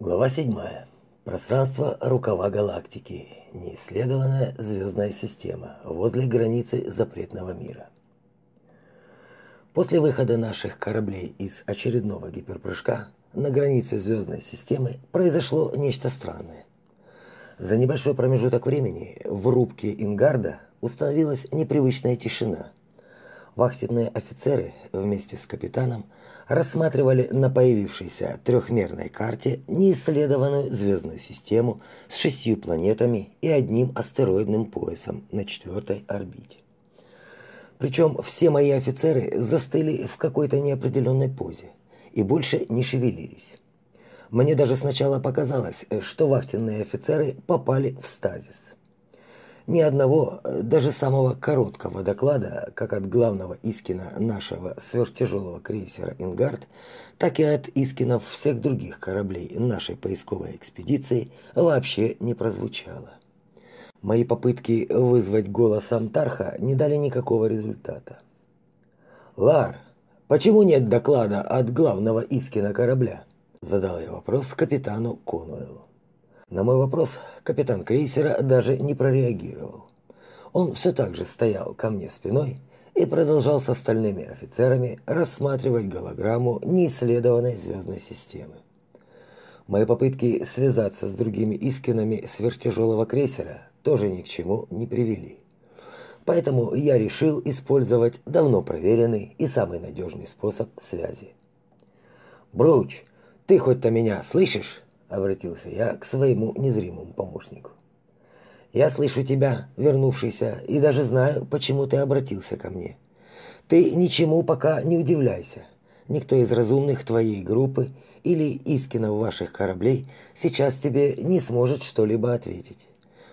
Глава 7. Пространство рукава галактики. Неисследованная звездная система возле границы запретного мира. После выхода наших кораблей из очередного гиперпрыжка на границе звездной системы произошло нечто странное. За небольшой промежуток времени в рубке Ингарда установилась непривычная тишина. Вахтенные офицеры вместе с капитаном – рассматривали на появившейся трехмерной карте неисследованную звездную систему с шестью планетами и одним астероидным поясом на четвертой орбите. Причем все мои офицеры застыли в какой-то неопределенной позе и больше не шевелились. Мне даже сначала показалось, что вахтенные офицеры попали в стазис. Ни одного, даже самого короткого доклада, как от главного Искина нашего сверхтяжелого крейсера «Ингард», так и от Искинов всех других кораблей нашей поисковой экспедиции вообще не прозвучало. Мои попытки вызвать голос Амтарха не дали никакого результата. «Лар, почему нет доклада от главного Искина корабля?» Задал я вопрос капитану Конуэлу. На мой вопрос капитан крейсера даже не прореагировал. Он все так же стоял ко мне спиной и продолжал с остальными офицерами рассматривать голограмму неисследованной звездной системы. Мои попытки связаться с другими искинами сверхтяжелого крейсера тоже ни к чему не привели. Поэтому я решил использовать давно проверенный и самый надежный способ связи. «Бруч, ты хоть-то меня слышишь?» Обратился я к своему незримому помощнику. Я слышу тебя, вернувшийся, и даже знаю, почему ты обратился ко мне. Ты ничему пока не удивляйся. Никто из разумных твоей группы или искинов ваших кораблей сейчас тебе не сможет что-либо ответить.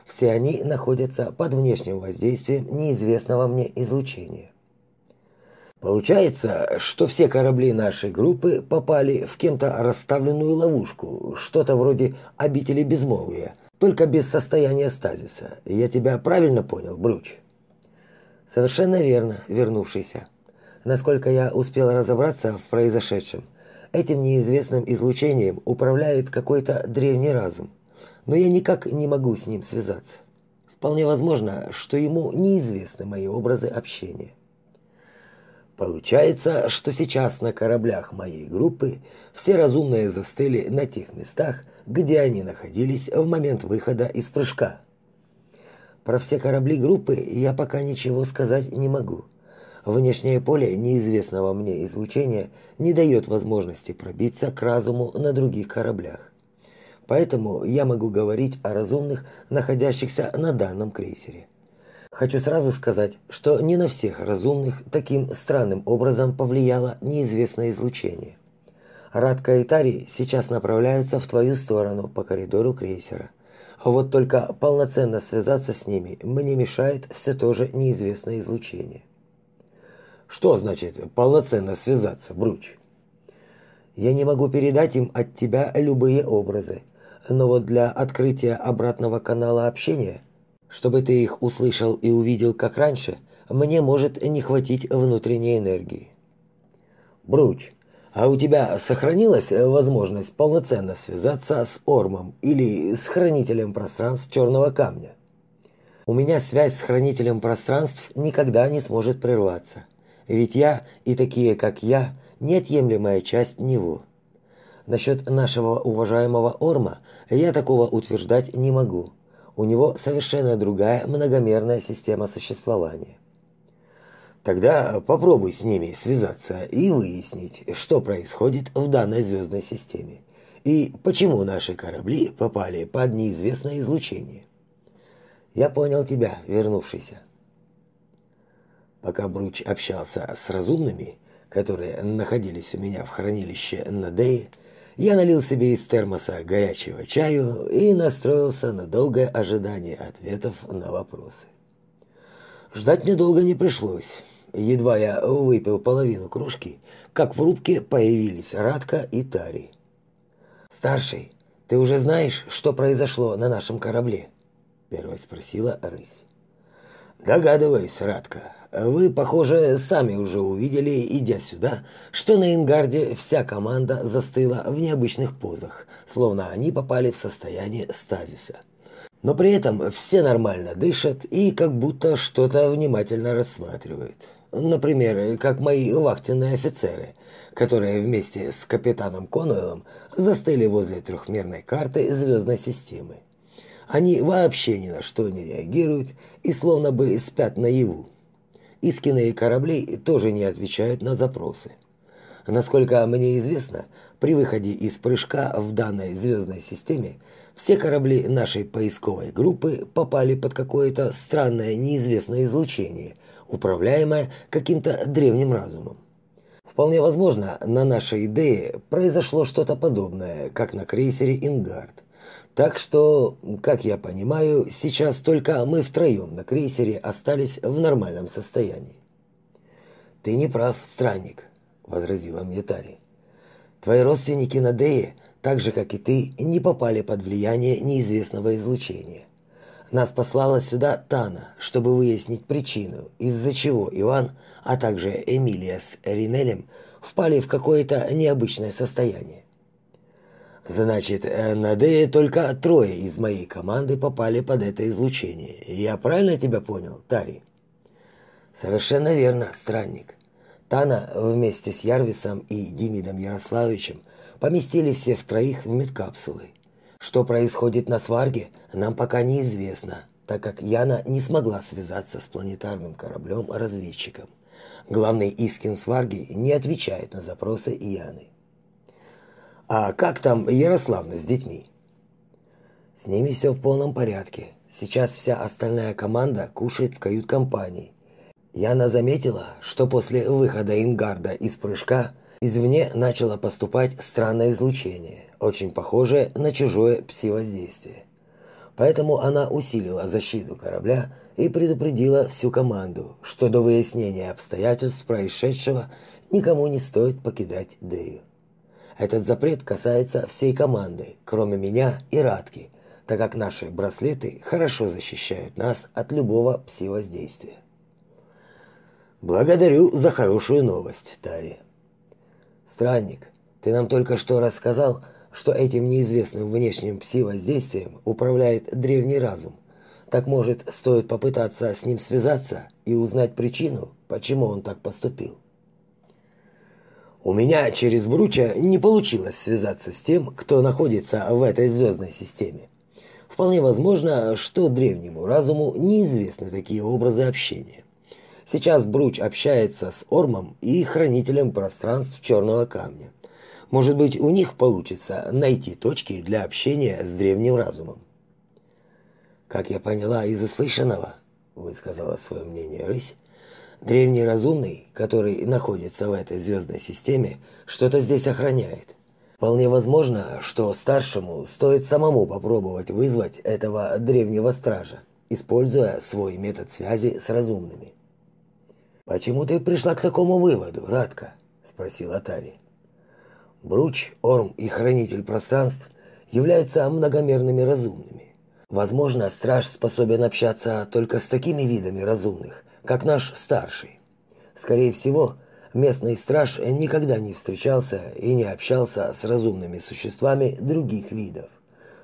Все они находятся под внешним воздействием неизвестного мне излучения. Получается, что все корабли нашей группы попали в кем-то расставленную ловушку, что-то вроде обители безмолвия, только без состояния стазиса. Я тебя правильно понял, Бруч? Совершенно верно, вернувшийся. Насколько я успел разобраться в произошедшем, этим неизвестным излучением управляет какой-то древний разум, но я никак не могу с ним связаться. Вполне возможно, что ему неизвестны мои образы общения. Получается, что сейчас на кораблях моей группы все разумные застыли на тех местах, где они находились в момент выхода из прыжка. Про все корабли группы я пока ничего сказать не могу. Внешнее поле неизвестного мне излучения не дает возможности пробиться к разуму на других кораблях. Поэтому я могу говорить о разумных, находящихся на данном крейсере. Хочу сразу сказать, что не на всех разумных таким странным образом повлияло неизвестное излучение. Радка и Тари сейчас направляются в твою сторону по коридору крейсера. Вот только полноценно связаться с ними мне мешает все то же неизвестное излучение. Что значит полноценно связаться, Бруч? Я не могу передать им от тебя любые образы, но вот для открытия обратного канала общения чтобы ты их услышал и увидел как раньше, мне может не хватить внутренней энергии. Бруч, а у тебя сохранилась возможность полноценно связаться с Ормом или с хранителем пространств Черного камня? У меня связь с хранителем пространств никогда не сможет прерваться, ведь я и такие, как я, неотъемлемая часть него. Насчет нашего уважаемого Орма я такого утверждать не могу у него совершенно другая многомерная система существования. Тогда попробуй с ними связаться и выяснить, что происходит в данной звездной системе и почему наши корабли попали под неизвестное излучение. Я понял тебя, вернувшийся. Пока Бруч общался с разумными, которые находились у меня в хранилище на Дее, я налил себе из термоса горячего чаю и настроился на долгое ожидание ответов на вопросы. Ждать мне долго не пришлось. Едва я выпил половину кружки, как в рубке появились Радка и Тари. «Старший, ты уже знаешь, что произошло на нашем корабле?» Первая спросила рысь. Догадываюсь, Радко. Вы, похоже, сами уже увидели, идя сюда, что на Ингарде вся команда застыла в необычных позах, словно они попали в состояние стазиса. Но при этом все нормально дышат и как будто что-то внимательно рассматривают. Например, как мои вахтенные офицеры, которые вместе с капитаном Конуэлом застыли возле трехмерной карты звездной системы. Они вообще ни на что не реагируют и словно бы спят наяву. Искины кораблей тоже не отвечают на запросы. Насколько мне известно, при выходе из прыжка в данной звездной системе все корабли нашей поисковой группы попали под какое-то странное неизвестное излучение, управляемое каким-то древним разумом. Вполне возможно, на нашей идее произошло что-то подобное, как на крейсере «Ингард». Так что, как я понимаю, сейчас только мы втроем на крейсере остались в нормальном состоянии. «Ты не прав, странник», — возразила мне Тари. «Твои родственники на Дее, так же, как и ты, не попали под влияние неизвестного излучения. Нас послала сюда Тана, чтобы выяснить причину, из-за чего Иван, а также Эмилия с Ринелем впали в какое-то необычное состояние. Значит, э, на Дее только трое из моей команды попали под это излучение. Я правильно тебя понял, Тари? Совершенно верно, странник. Тана вместе с Ярвисом и Демидом Ярославовичем поместили все в троих в медкапсулы. Что происходит на сварге, нам пока неизвестно, так как Яна не смогла связаться с планетарным кораблем-разведчиком. Главный Искин сварги не отвечает на запросы Яны. А как там Ярославна с детьми? С ними все в полном порядке. Сейчас вся остальная команда кушает в кают-компании. Яна заметила, что после выхода Ингарда из прыжка извне начало поступать странное излучение, очень похожее на чужое пси-воздействие. Поэтому она усилила защиту корабля и предупредила всю команду, что до выяснения обстоятельств происшедшего никому не стоит покидать Дею. Этот запрет касается всей команды, кроме меня и Радки, так как наши браслеты хорошо защищают нас от любого пси-воздействия. Благодарю за хорошую новость, Тари. Странник, ты нам только что рассказал, что этим неизвестным внешним пси-воздействием управляет древний разум. Так может, стоит попытаться с ним связаться и узнать причину, почему он так поступил? У меня через Бруча не получилось связаться с тем, кто находится в этой звездной системе. Вполне возможно, что древнему разуму неизвестны такие образы общения. Сейчас Бруч общается с Ормом и хранителем пространств Черного камня. Может быть, у них получится найти точки для общения с древним разумом. Как я поняла из услышанного, высказала свое мнение рысь, Древний разумный, который находится в этой звездной системе, что-то здесь охраняет. Вполне возможно, что старшему стоит самому попробовать вызвать этого древнего стража, используя свой метод связи с разумными. «Почему ты пришла к такому выводу, Радка?» – спросил Атари. Бруч, Орм и Хранитель пространств являются многомерными разумными. Возможно, страж способен общаться только с такими видами разумных, как наш старший. Скорее всего, местный страж никогда не встречался и не общался с разумными существами других видов.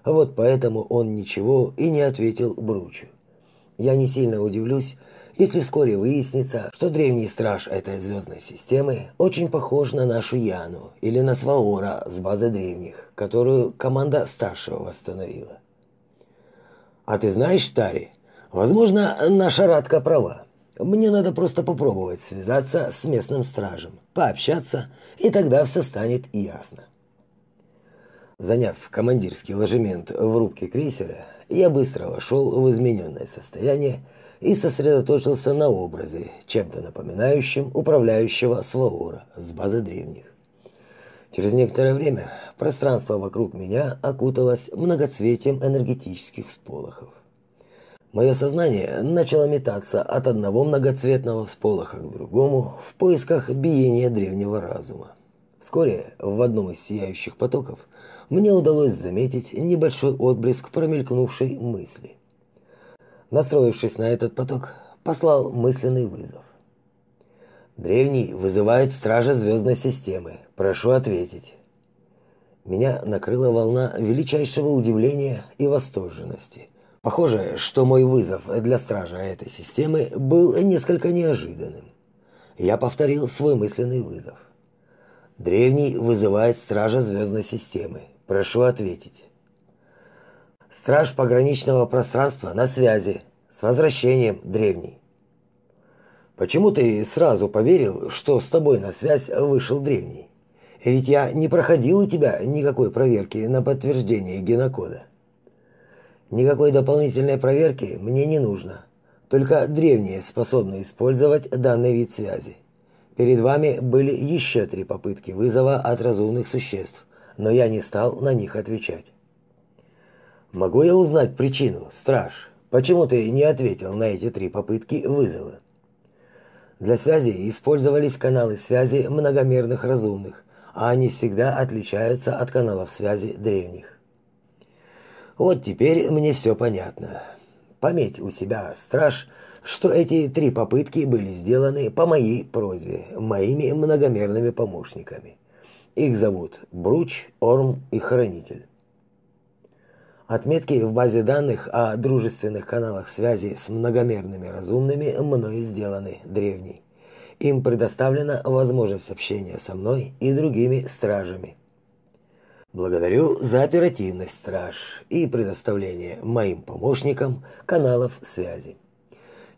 Вот поэтому он ничего и не ответил Бручу. Я не сильно удивлюсь, если вскоре выяснится, что древний страж этой звездной системы очень похож на нашу Яну или на Сваора с базы древних, которую команда старшего восстановила. А ты знаешь, Тари, возможно, наша Радка права. Мне надо просто попробовать связаться с местным стражем, пообщаться, и тогда все станет ясно. Заняв командирский ложемент в рубке крейсера, я быстро вошел в измененное состояние и сосредоточился на образе, чем-то напоминающем управляющего Сваора с базы древних. Через некоторое время пространство вокруг меня окуталось многоцветием энергетических сполохов. Мое сознание начало метаться от одного многоцветного всполоха к другому в поисках биения древнего разума. Вскоре в одном из сияющих потоков мне удалось заметить небольшой отблеск промелькнувшей мысли. Настроившись на этот поток, послал мысленный вызов. Древний вызывает стража звездной системы. Прошу ответить. Меня накрыла волна величайшего удивления и восторженности. Похоже, что мой вызов для стража этой системы был несколько неожиданным. Я повторил свой мысленный вызов. Древний вызывает стража звездной системы. Прошу ответить. Страж пограничного пространства на связи. С возвращением, древний. Почему ты сразу поверил, что с тобой на связь вышел древний? Ведь я не проходил у тебя никакой проверки на подтверждение генокода. Никакой дополнительной проверки мне не нужно. Только древние способны использовать данный вид связи. Перед вами были еще три попытки вызова от разумных существ, но я не стал на них отвечать. Могу я узнать причину, страж? Почему ты не ответил на эти три попытки вызова? Для связи использовались каналы связи многомерных разумных, а они всегда отличаются от каналов связи древних. Вот теперь мне все понятно. Пометь у себя, страж, что эти три попытки были сделаны по моей просьбе, моими многомерными помощниками. Их зовут Бруч, Орм и Хранитель. Отметки в базе данных о дружественных каналах связи с многомерными разумными мною сделаны древней. Им предоставлена возможность общения со мной и другими стражами. Благодарю за оперативность, страж, и предоставление моим помощникам каналов связи.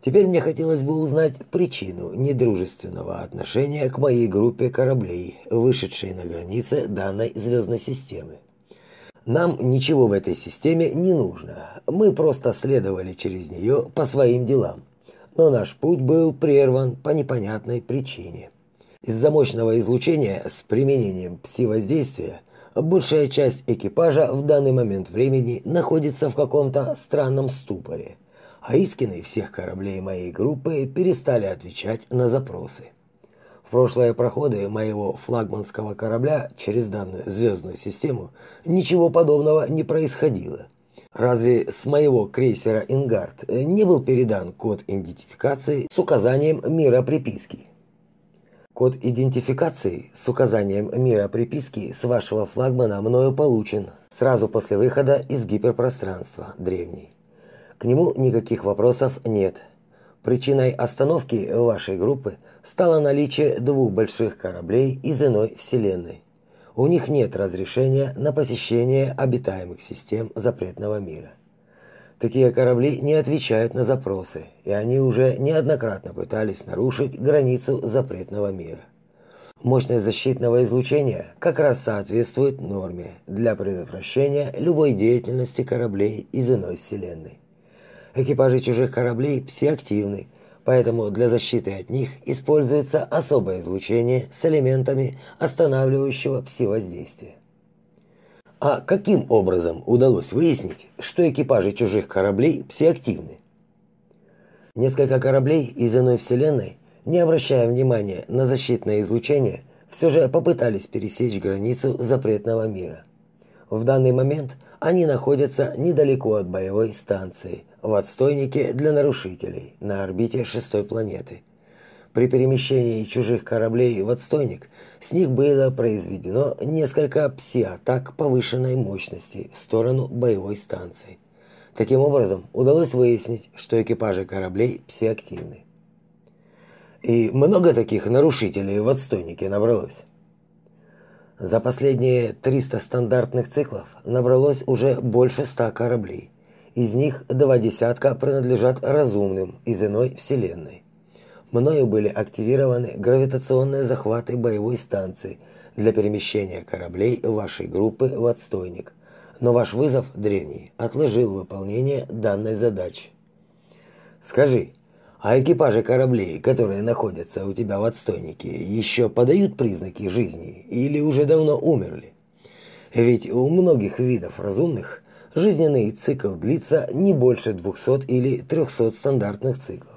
Теперь мне хотелось бы узнать причину недружественного отношения к моей группе кораблей, вышедшей на границе данной звездной системы. Нам ничего в этой системе не нужно. Мы просто следовали через нее по своим делам. Но наш путь был прерван по непонятной причине. Из-за мощного излучения с применением пси-воздействия большая часть экипажа в данный момент времени находится в каком-то странном ступоре, а Искины всех кораблей моей группы перестали отвечать на запросы прошлые проходы моего флагманского корабля через данную звездную систему ничего подобного не происходило. Разве с моего крейсера «Ингард» не был передан код идентификации с указанием мира приписки? Код идентификации с указанием мира приписки с вашего флагмана мною получен сразу после выхода из гиперпространства древний. К нему никаких вопросов нет. Причиной остановки вашей группы – стало наличие двух больших кораблей из иной вселенной. У них нет разрешения на посещение обитаемых систем запретного мира. Такие корабли не отвечают на запросы, и они уже неоднократно пытались нарушить границу запретного мира. Мощность защитного излучения как раз соответствует норме для предотвращения любой деятельности кораблей из иной вселенной. Экипажи чужих кораблей псиактивны поэтому для защиты от них используется особое излучение с элементами останавливающего пси-воздействия. А каким образом удалось выяснить, что экипажи чужих кораблей псиактивны? Несколько кораблей из иной вселенной, не обращая внимания на защитное излучение, все же попытались пересечь границу запретного мира. В данный момент они находятся недалеко от боевой станции – в отстойнике для нарушителей на орбите шестой планеты. При перемещении чужих кораблей в отстойник с них было произведено несколько пси-атак повышенной мощности в сторону боевой станции. Таким образом, удалось выяснить, что экипажи кораблей псиактивны. И много таких нарушителей в отстойнике набралось. За последние 300 стандартных циклов набралось уже больше 100 кораблей. Из них два десятка принадлежат разумным из иной вселенной. Мною были активированы гравитационные захваты боевой станции для перемещения кораблей вашей группы в отстойник. Но ваш вызов, древний, отложил выполнение данной задачи. Скажи, а экипажи кораблей, которые находятся у тебя в отстойнике, еще подают признаки жизни или уже давно умерли? Ведь у многих видов разумных жизненный цикл длится не больше 200 или 300 стандартных циклов,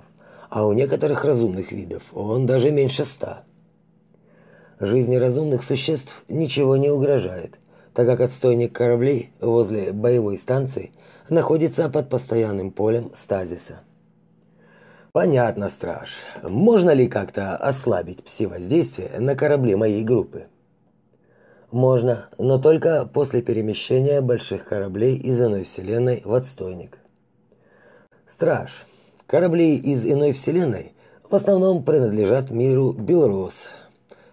а у некоторых разумных видов он даже меньше 100. Жизни разумных существ ничего не угрожает, так как отстойник кораблей возле боевой станции находится под постоянным полем стазиса. Понятно, страж. Можно ли как-то ослабить пси-воздействие на корабле моей группы? Можно, но только после перемещения больших кораблей из иной вселенной в отстойник. Страж. Корабли из иной вселенной в основном принадлежат миру Белрос.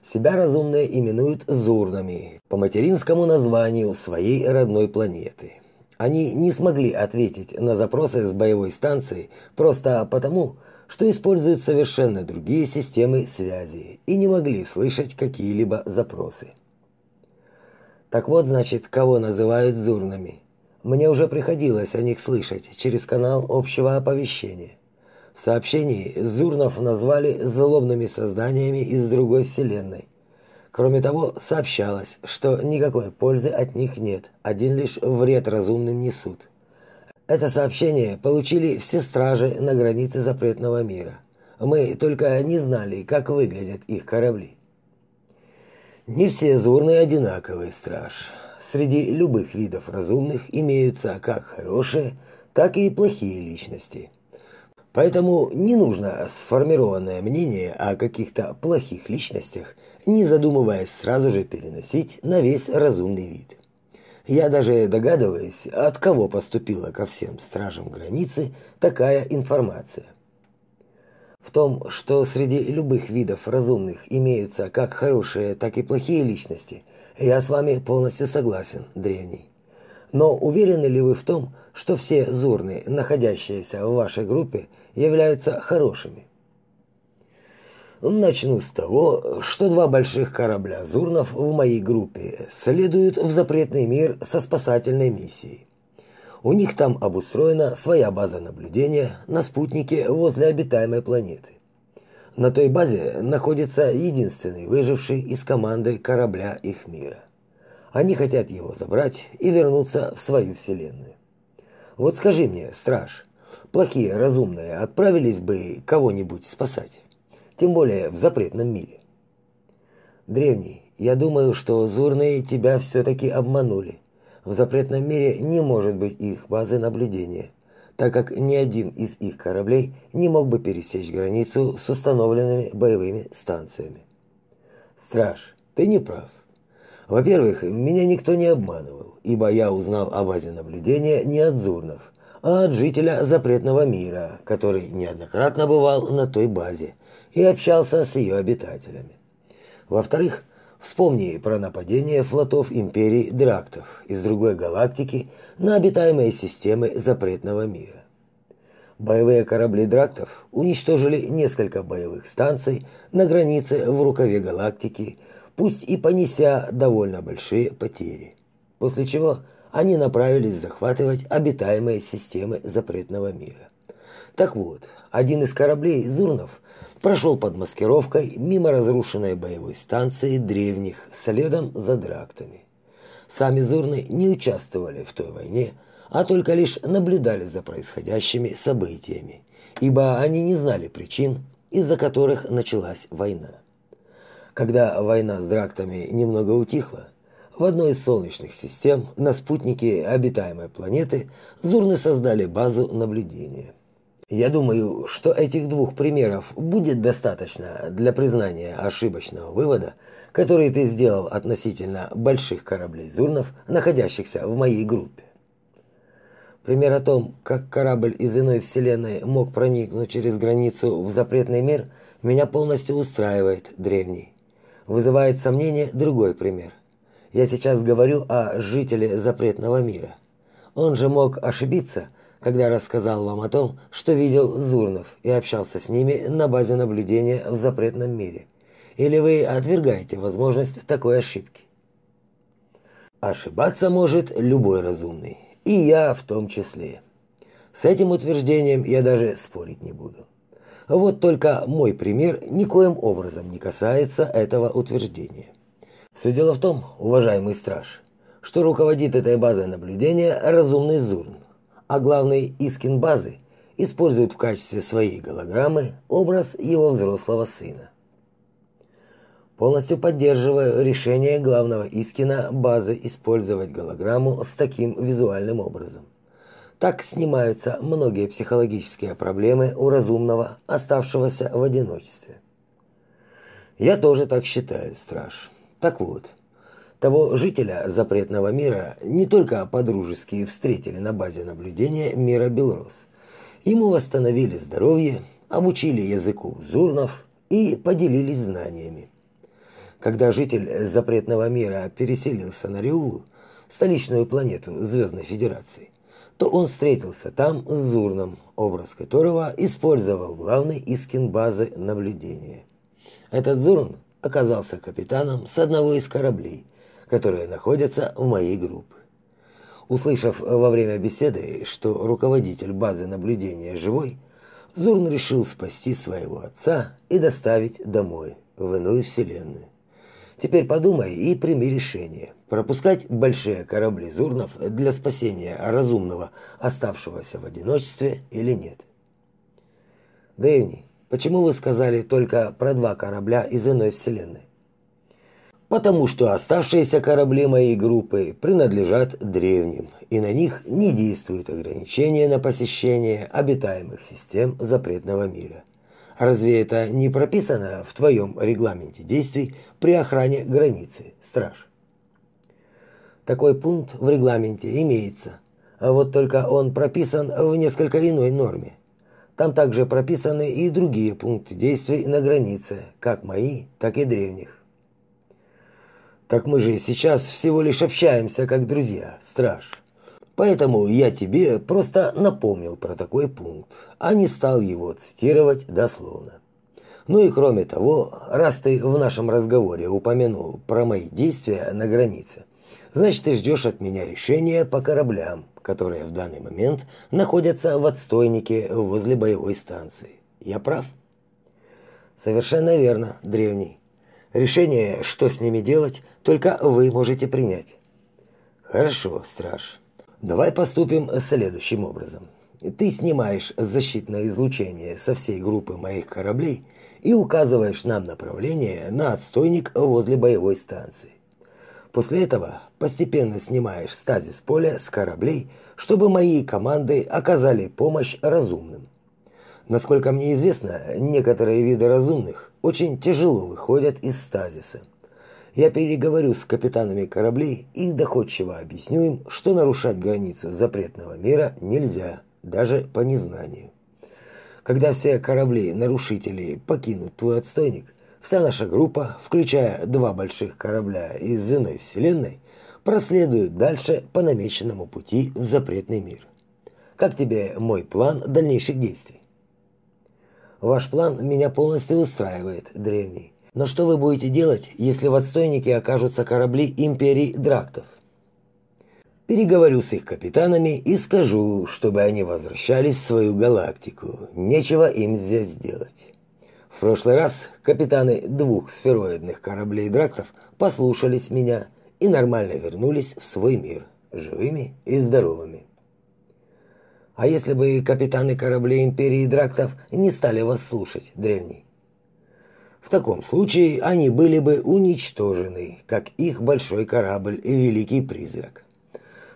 Себя разумные именуют Зурнами по материнскому названию своей родной планеты. Они не смогли ответить на запросы с боевой станции просто потому, что используют совершенно другие системы связи и не могли слышать какие-либо запросы. Так вот, значит, кого называют зурнами. Мне уже приходилось о них слышать через канал общего оповещения. В сообщении Зурнов назвали злобными созданиями из другой вселенной. Кроме того, сообщалось, что никакой пользы от них нет, один лишь вред разумным несут. Это сообщение получили все стражи на границе запретного мира. Мы только не знали, как выглядят их корабли. Не все зурные одинаковые, страж. Среди любых видов разумных имеются как хорошие, так и плохие личности. Поэтому не нужно сформированное мнение о каких-то плохих личностях, не задумываясь сразу же переносить на весь разумный вид. Я даже догадываюсь, от кого поступила ко всем стражам границы такая информация. В том, что среди любых видов разумных имеются как хорошие, так и плохие личности, я с вами полностью согласен, древний. Но уверены ли вы в том, что все зурны, находящиеся в вашей группе, являются хорошими? Начну с того, что два больших корабля Зурнов в моей группе следуют в запретный мир со спасательной миссией. У них там обустроена своя база наблюдения на спутнике возле обитаемой планеты. На той базе находится единственный выживший из команды корабля их мира. Они хотят его забрать и вернуться в свою вселенную. Вот скажи мне, страж, плохие разумные отправились бы кого-нибудь спасать? тем более в запретном мире. Древний, я думаю, что зурные тебя все-таки обманули. В запретном мире не может быть их базы наблюдения, так как ни один из их кораблей не мог бы пересечь границу с установленными боевыми станциями. Страж, ты не прав. Во-первых, меня никто не обманывал, ибо я узнал о базе наблюдения не от зурнов, а от жителя запретного мира, который неоднократно бывал на той базе и общался с ее обитателями. Во-вторых, вспомни про нападение флотов империи Драктов из другой галактики на обитаемые системы запретного мира. Боевые корабли Драктов уничтожили несколько боевых станций на границе в рукаве галактики, пусть и понеся довольно большие потери. После чего они направились захватывать обитаемые системы запретного мира. Так вот, один из кораблей Зурнов прошел под маскировкой мимо разрушенной боевой станции древних, следом за драктами. Сами Зурны не участвовали в той войне, а только лишь наблюдали за происходящими событиями, ибо они не знали причин, из-за которых началась война. Когда война с драктами немного утихла, в одной из солнечных систем на спутнике обитаемой планеты Зурны создали базу наблюдения – я думаю, что этих двух примеров будет достаточно для признания ошибочного вывода, который ты сделал относительно больших кораблей Зурнов, находящихся в моей группе. Пример о том, как корабль из иной вселенной мог проникнуть через границу в запретный мир, меня полностью устраивает, древний. Вызывает сомнение другой пример. Я сейчас говорю о жителе запретного мира. Он же мог ошибиться – когда рассказал вам о том, что видел Зурнов и общался с ними на базе наблюдения в запретном мире? Или вы отвергаете возможность такой ошибки? Ошибаться может любой разумный, и я в том числе. С этим утверждением я даже спорить не буду. Вот только мой пример никоим образом не касается этого утверждения. Все дело в том, уважаемый страж, что руководит этой базой наблюдения разумный Зурн, а главный Искин базы использует в качестве своей голограммы образ его взрослого сына. Полностью поддерживаю решение главного Искина базы использовать голограмму с таким визуальным образом. Так снимаются многие психологические проблемы у разумного, оставшегося в одиночестве. Я тоже так считаю, страж. Так вот, того жителя запретного мира не только подружески встретили на базе наблюдения мира Белрос. Ему восстановили здоровье, обучили языку зурнов и поделились знаниями. Когда житель запретного мира переселился на Риулу, столичную планету Звездной Федерации, то он встретился там с Зурном, образ которого использовал главный Искин базы наблюдения. Этот Зурн оказался капитаном с одного из кораблей – которые находятся в моей группе. Услышав во время беседы, что руководитель базы наблюдения живой, Зурн решил спасти своего отца и доставить домой, в иную вселенную. Теперь подумай и прими решение, пропускать большие корабли Зурнов для спасения разумного, оставшегося в одиночестве или нет. Дэйни, почему вы сказали только про два корабля из иной вселенной? потому что оставшиеся корабли моей группы принадлежат древним, и на них не действуют ограничения на посещение обитаемых систем запретного мира. Разве это не прописано в твоем регламенте действий при охране границы, страж? Такой пункт в регламенте имеется, а вот только он прописан в несколько иной норме. Там также прописаны и другие пункты действий на границе, как мои, так и древних. Так мы же сейчас всего лишь общаемся как друзья, страж. Поэтому я тебе просто напомнил про такой пункт, а не стал его цитировать дословно. Ну и кроме того, раз ты в нашем разговоре упомянул про мои действия на границе, значит ты ждешь от меня решения по кораблям, которые в данный момент находятся в отстойнике возле боевой станции. Я прав? Совершенно верно, древний. Решение, что с ними делать, только вы можете принять. Хорошо, страж. Давай поступим следующим образом. Ты снимаешь защитное излучение со всей группы моих кораблей и указываешь нам направление на отстойник возле боевой станции. После этого постепенно снимаешь стазис поля с кораблей, чтобы мои команды оказали помощь разумным. Насколько мне известно, некоторые виды разумных очень тяжело выходят из стазиса – я переговорю с капитанами кораблей и доходчиво объясню им, что нарушать границу запретного мира нельзя, даже по незнанию. Когда все корабли-нарушители покинут твой отстойник, вся наша группа, включая два больших корабля из иной вселенной, проследует дальше по намеченному пути в запретный мир. Как тебе мой план дальнейших действий? Ваш план меня полностью устраивает, древний. Но что вы будете делать, если в отстойнике окажутся корабли империи Драктов? Переговорю с их капитанами и скажу, чтобы они возвращались в свою галактику. Нечего им здесь делать. В прошлый раз капитаны двух сфероидных кораблей Драктов послушались меня и нормально вернулись в свой мир, живыми и здоровыми. А если бы капитаны кораблей империи Драктов не стали вас слушать, древний? В таком случае они были бы уничтожены, как их большой корабль и Великий Призрак.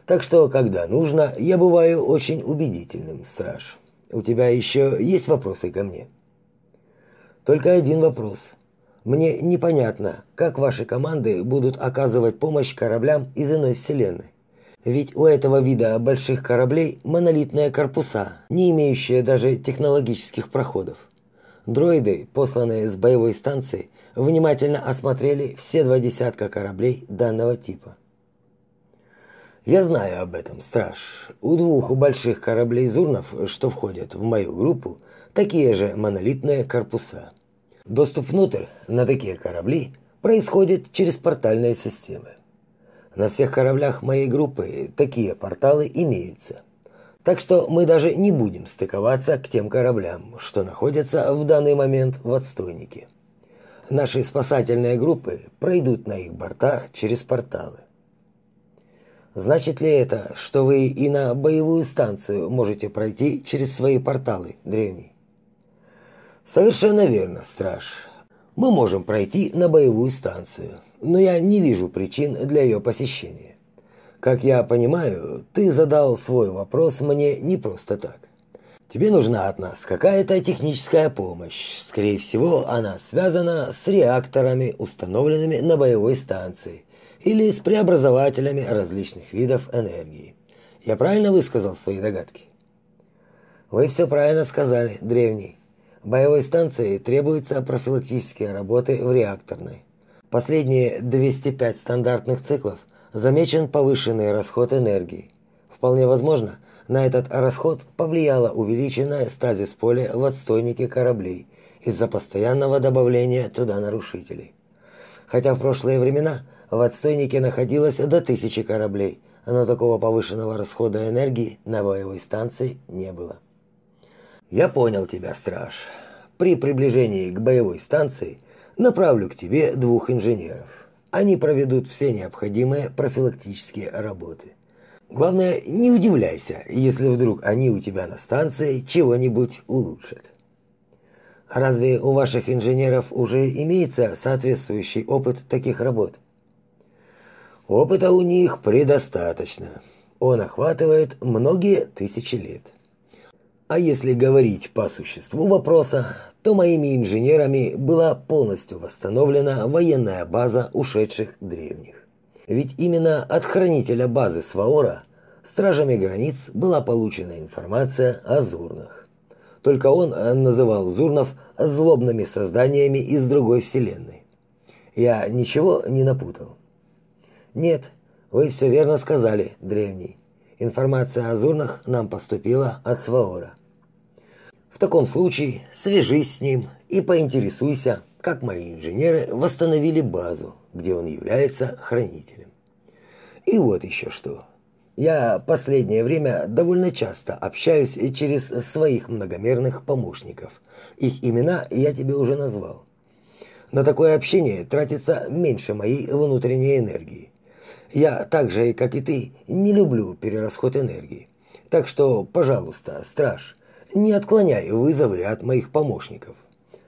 Так что, когда нужно, я бываю очень убедительным, страж. У тебя еще есть вопросы ко мне? Только один вопрос. Мне непонятно, как ваши команды будут оказывать помощь кораблям из иной вселенной. Ведь у этого вида больших кораблей монолитные корпуса, не имеющие даже технологических проходов. Дроиды, посланные с боевой станции, внимательно осмотрели все два десятка кораблей данного типа. Я знаю об этом, страж. У двух больших кораблей Зурнов, что входят в мою группу, такие же монолитные корпуса. Доступ внутрь на такие корабли происходит через портальные системы. На всех кораблях моей группы такие порталы имеются. Так что мы даже не будем стыковаться к тем кораблям, что находятся в данный момент в отстойнике. Наши спасательные группы пройдут на их борта через порталы. Значит ли это, что вы и на боевую станцию можете пройти через свои порталы, древний? Совершенно верно, страж. Мы можем пройти на боевую станцию, но я не вижу причин для ее посещения. Как я понимаю, ты задал свой вопрос мне не просто так. Тебе нужна от нас какая-то техническая помощь. Скорее всего, она связана с реакторами, установленными на боевой станции, или с преобразователями различных видов энергии. Я правильно высказал свои догадки? Вы все правильно сказали, древний. Боевой станции требуются профилактические работы в реакторной. Последние 205 стандартных циклов замечен повышенный расход энергии. Вполне возможно, на этот расход повлияло увеличенное стазис поле в отстойнике кораблей из-за постоянного добавления туда нарушителей. Хотя в прошлые времена в отстойнике находилось до тысячи кораблей, но такого повышенного расхода энергии на боевой станции не было. Я понял тебя, страж. При приближении к боевой станции направлю к тебе двух инженеров. Они проведут все необходимые профилактические работы. Главное, не удивляйся, если вдруг они у тебя на станции чего-нибудь улучшат. Разве у ваших инженеров уже имеется соответствующий опыт таких работ? Опыта у них предостаточно. Он охватывает многие тысячи лет. А если говорить по существу вопроса, то моими инженерами была полностью восстановлена военная база ушедших древних. Ведь именно от хранителя базы Сваора стражами границ была получена информация о зурнах. Только он называл зурнов злобными созданиями из другой вселенной. Я ничего не напутал. Нет, вы все верно сказали, древний. Информация о зурнах нам поступила от Сваора. В таком случае свяжись с ним и поинтересуйся, как мои инженеры восстановили базу, где он является хранителем. И вот еще что. Я последнее время довольно часто общаюсь через своих многомерных помощников. Их имена я тебе уже назвал. На такое общение тратится меньше моей внутренней энергии. Я так же, как и ты, не люблю перерасход энергии. Так что, пожалуйста, страж, не отклоняй вызовы от моих помощников.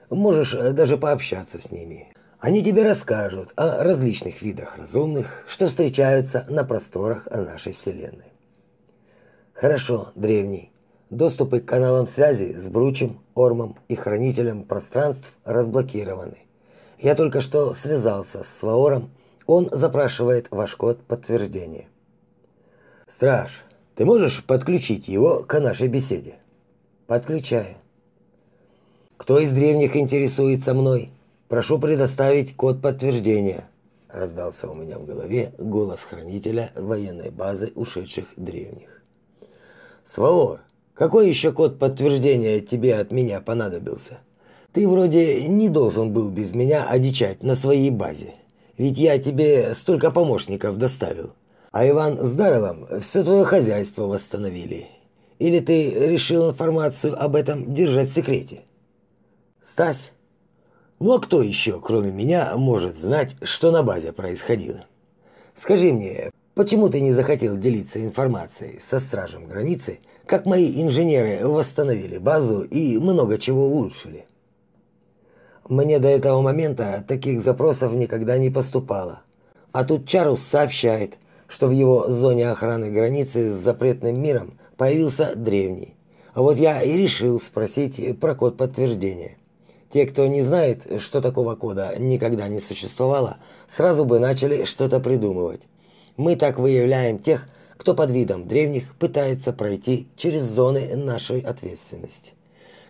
Можешь даже пообщаться с ними. Они тебе расскажут о различных видах разумных, что встречаются на просторах нашей Вселенной. Хорошо, древний. Доступы к каналам связи с Бручем, Ормом и Хранителем пространств разблокированы. Я только что связался с Сваором, он запрашивает ваш код подтверждения. Страж, ты можешь подключить его к нашей беседе? Подключаю. Кто из древних интересуется мной? Прошу предоставить код подтверждения. Раздался у меня в голове голос хранителя военной базы ушедших древних. Сваор, какой еще код подтверждения тебе от меня понадобился? Ты вроде не должен был без меня одичать на своей базе. Ведь я тебе столько помощников доставил. А Иван с Даровым все твое хозяйство восстановили. Или ты решил информацию об этом держать в секрете? Стась, ну а кто еще, кроме меня, может знать, что на базе происходило? Скажи мне, почему ты не захотел делиться информацией со стражем границы, как мои инженеры восстановили базу и много чего улучшили? Мне до этого момента таких запросов никогда не поступало. А тут Чарльз сообщает, что в его зоне охраны границы с запретным миром появился древний. А вот я и решил спросить про код подтверждения. Те, кто не знает, что такого кода никогда не существовало, сразу бы начали что-то придумывать. Мы так выявляем тех, кто под видом древних пытается пройти через зоны нашей ответственности.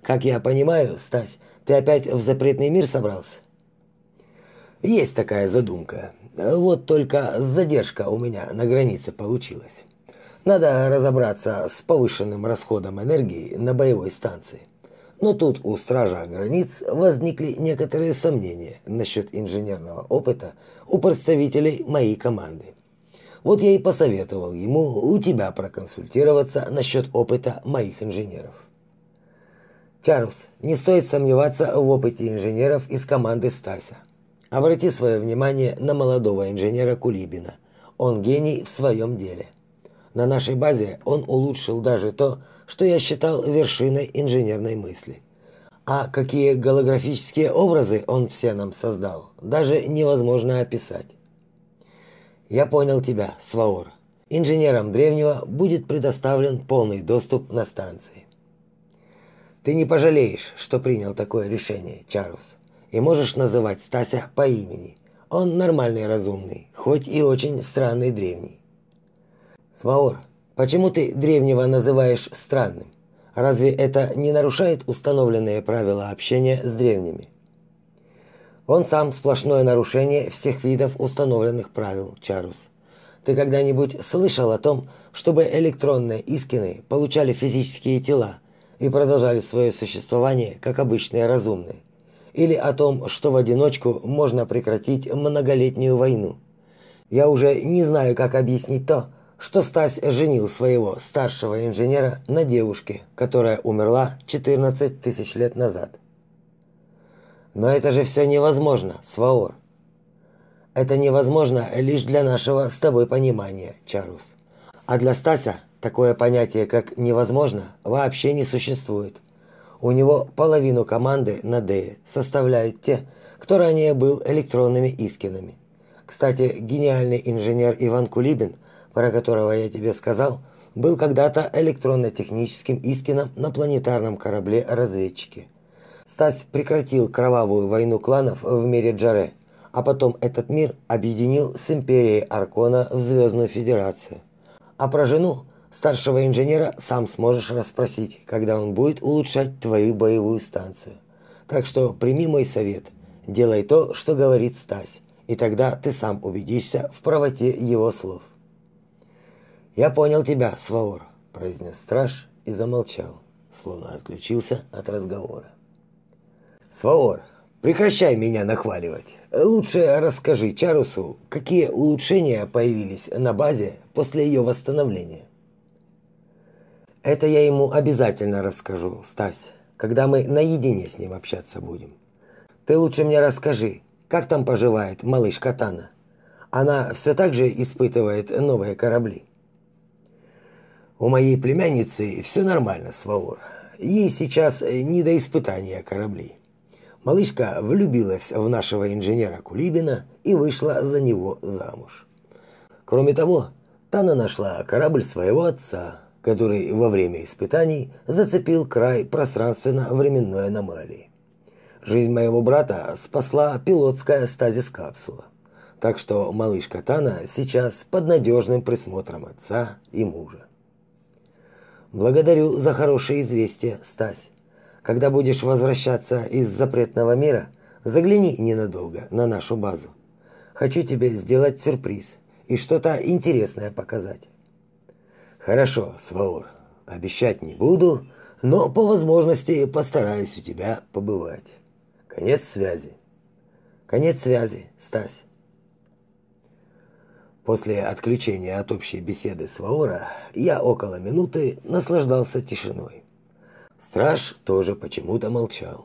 Как я понимаю, Стась, ты опять в запретный мир собрался? Есть такая задумка. Вот только задержка у меня на границе получилась. Надо разобраться с повышенным расходом энергии на боевой станции. Но тут у стража границ возникли некоторые сомнения насчет инженерного опыта у представителей моей команды. Вот я и посоветовал ему у тебя проконсультироваться насчет опыта моих инженеров. Чарльз, не стоит сомневаться в опыте инженеров из команды Стася. Обрати свое внимание на молодого инженера Кулибина. Он гений в своем деле. На нашей базе он улучшил даже то, что я считал вершиной инженерной мысли. А какие голографические образы он все нам создал, даже невозможно описать. Я понял тебя, Сваор. инженерам древнего будет предоставлен полный доступ на станции. Ты не пожалеешь, что принял такое решение, Чарус, и можешь называть Стася по имени. Он нормальный разумный, хоть и очень странный древний. Сваор, почему ты древнего называешь странным? Разве это не нарушает установленные правила общения с древними? Он сам сплошное нарушение всех видов установленных правил, Чарус. Ты когда-нибудь слышал о том, чтобы электронные искины получали физические тела и продолжали свое существование как обычные разумные? Или о том, что в одиночку можно прекратить многолетнюю войну? Я уже не знаю, как объяснить то, что Стась женил своего старшего инженера на девушке, которая умерла 14 тысяч лет назад. Но это же все невозможно, Сваор. Это невозможно лишь для нашего с тобой понимания, Чарус. А для Стася такое понятие, как невозможно, вообще не существует. У него половину команды на Дее составляют те, кто ранее был электронными искинами. Кстати, гениальный инженер Иван Кулибин – про которого я тебе сказал, был когда-то электронно-техническим искином на планетарном корабле-разведчике. Стась прекратил кровавую войну кланов в мире Джаре, а потом этот мир объединил с империей Аркона в Звездную Федерацию. А про жену старшего инженера сам сможешь расспросить, когда он будет улучшать твою боевую станцию. Так что прими мой совет. Делай то, что говорит Стась, и тогда ты сам убедишься в правоте его слов. «Я понял тебя, Сваор», – произнес страж и замолчал, словно отключился от разговора. «Сваор, прекращай меня нахваливать. Лучше расскажи Чарусу, какие улучшения появились на базе после ее восстановления». «Это я ему обязательно расскажу, Стась, когда мы наедине с ним общаться будем. Ты лучше мне расскажи, как там поживает малыш Катана? Она все так же испытывает новые корабли?» У моей племянницы все нормально, Свавор. Ей сейчас не до испытания кораблей. Малышка влюбилась в нашего инженера Кулибина и вышла за него замуж. Кроме того, Тана нашла корабль своего отца, который во время испытаний зацепил край пространственно-временной аномалии. Жизнь моего брата спасла пилотская стазис-капсула. Так что малышка Тана сейчас под надежным присмотром отца и мужа. Благодарю за хорошее известие, Стась. Когда будешь возвращаться из запретного мира, загляни ненадолго на нашу базу. Хочу тебе сделать сюрприз и что-то интересное показать. Хорошо, Сваор. Обещать не буду, но по возможности постараюсь у тебя побывать. Конец связи. Конец связи, Стась. После отключения от общей беседы с Ваора я около минуты наслаждался тишиной. Страж тоже почему-то молчал.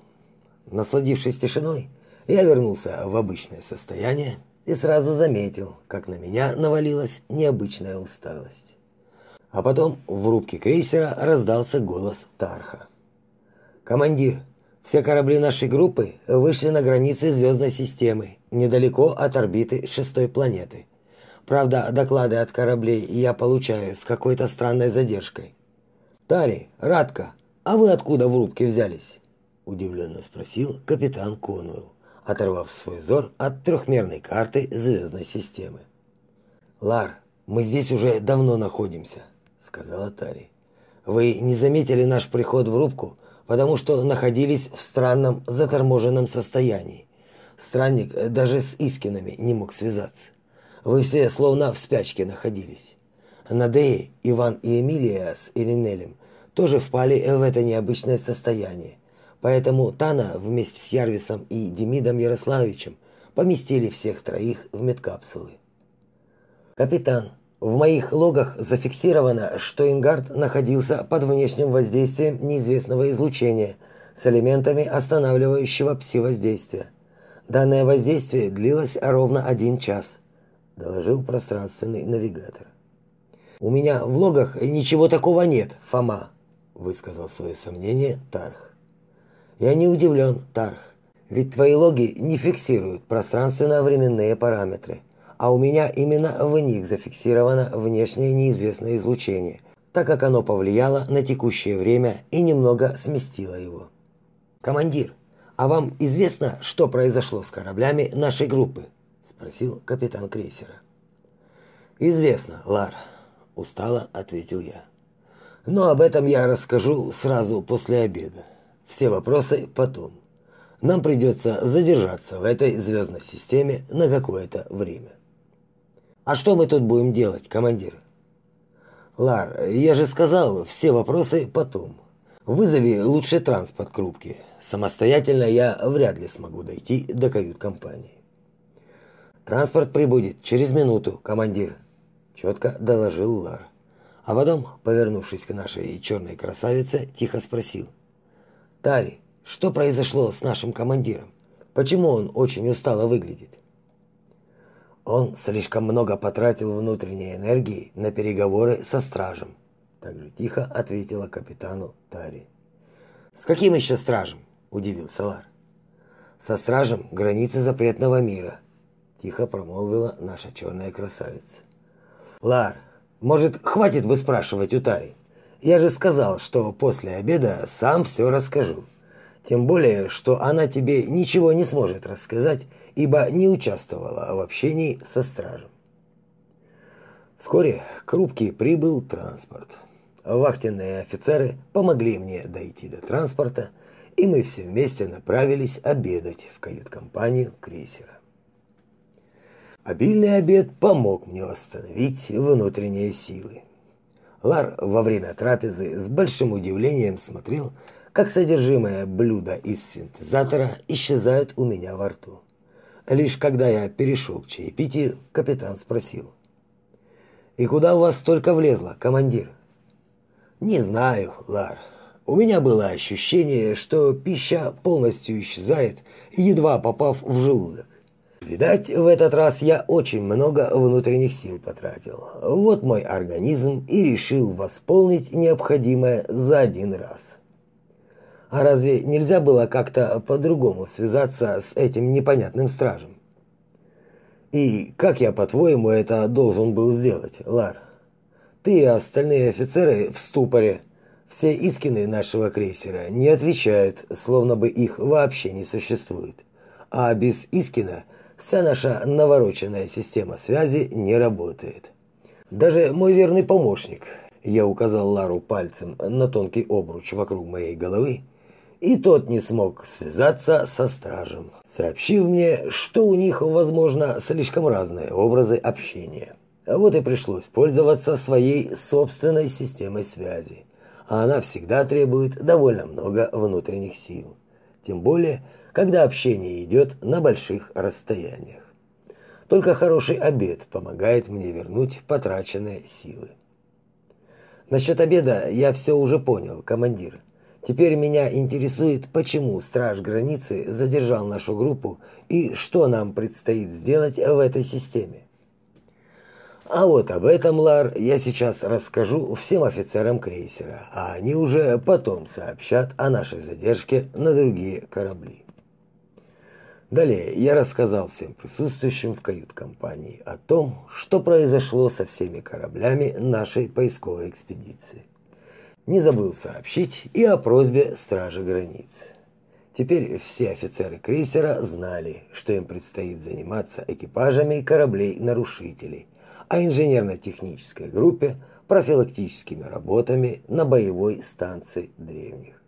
Насладившись тишиной, я вернулся в обычное состояние и сразу заметил, как на меня навалилась необычная усталость. А потом в рубке крейсера раздался голос Тарха. «Командир, все корабли нашей группы вышли на границы звездной системы, недалеко от орбиты шестой планеты. Правда, доклады от кораблей я получаю с какой-то странной задержкой. Тари, Радка, а вы откуда в рубке взялись? удивленно спросил капитан Конуэлл, оторвав свой взор от трехмерной карты звездной системы. Лар, мы здесь уже давно находимся, сказала Тари. Вы не заметили наш приход в рубку, потому что находились в странном заторможенном состоянии. Странник даже с Искинами не мог связаться. Вы все словно в спячке находились. Надеи, Иван и Эмилия с Иринелем тоже впали в это необычное состояние. Поэтому Тана вместе с Ярвисом и Демидом Ярославовичем поместили всех троих в медкапсулы. Капитан, в моих логах зафиксировано, что Ингард находился под внешним воздействием неизвестного излучения с элементами останавливающего пси-воздействия. Данное воздействие длилось ровно один час – доложил пространственный навигатор. У меня в логах ничего такого нет, Фома, высказал свое сомнение Тарх. Я не удивлен, Тарх, ведь твои логи не фиксируют пространственно-временные параметры, а у меня именно в них зафиксировано внешнее неизвестное излучение, так как оно повлияло на текущее время и немного сместило его. Командир, а вам известно, что произошло с кораблями нашей группы? Спросил капитан крейсера. Известно, Лар, устало ответил я. Но об этом я расскажу сразу после обеда. Все вопросы потом. Нам придется задержаться в этой звездной системе на какое-то время. А что мы тут будем делать, командир? Лар, я же сказал, все вопросы потом. Вызови лучший транспорт к рубке. Самостоятельно я вряд ли смогу дойти до кают-компании. Транспорт прибудет через минуту, командир, четко доложил Лар. А потом, повернувшись к нашей черной красавице, тихо спросил: "Тари, что произошло с нашим командиром? Почему он очень устало выглядит?" Он слишком много потратил внутренней энергии на переговоры со стражем, также тихо ответила капитану Тари. С каким еще стражем? удивился Лар. Со стражем границы запретного мира, тихо промолвила наша черная красавица. Лар, может, хватит выспрашивать у Тари? Я же сказал, что после обеда сам все расскажу. Тем более, что она тебе ничего не сможет рассказать, ибо не участвовала в общении со стражем. Вскоре к рубке прибыл транспорт. Вахтенные офицеры помогли мне дойти до транспорта, и мы все вместе направились обедать в кают-компанию крейсера. Обильный обед помог мне восстановить внутренние силы. Лар во время трапезы с большим удивлением смотрел, как содержимое блюда из синтезатора исчезает у меня во рту. Лишь когда я перешел к чаепитию, капитан спросил. «И куда у вас столько влезло, командир?» «Не знаю, Лар. У меня было ощущение, что пища полностью исчезает, едва попав в желудок. Видать, в этот раз я очень много внутренних сил потратил. Вот мой организм и решил восполнить необходимое за один раз. А разве нельзя было как-то по-другому связаться с этим непонятным стражем? И как я, по-твоему, это должен был сделать, Лар? Ты и остальные офицеры в ступоре. Все искины нашего крейсера не отвечают, словно бы их вообще не существует. А без искина – вся наша навороченная система связи не работает. Даже мой верный помощник, я указал Лару пальцем на тонкий обруч вокруг моей головы, и тот не смог связаться со стражем, сообщив мне, что у них, возможно, слишком разные образы общения. Вот и пришлось пользоваться своей собственной системой связи, а она всегда требует довольно много внутренних сил. Тем более, когда общение идет на больших расстояниях. Только хороший обед помогает мне вернуть потраченные силы. Насчет обеда я все уже понял, командир. Теперь меня интересует, почему страж границы задержал нашу группу и что нам предстоит сделать в этой системе. А вот об этом, Лар, я сейчас расскажу всем офицерам крейсера, а они уже потом сообщат о нашей задержке на другие корабли. Далее я рассказал всем присутствующим в кают-компании о том, что произошло со всеми кораблями нашей поисковой экспедиции. Не забыл сообщить и о просьбе стражи границ. Теперь все офицеры крейсера знали, что им предстоит заниматься экипажами кораблей-нарушителей, а инженерно-технической группе профилактическими работами на боевой станции древних.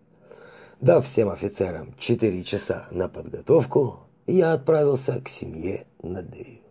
Дав всем офицерам 4 часа на подготовку, я отправился к семье Надеев.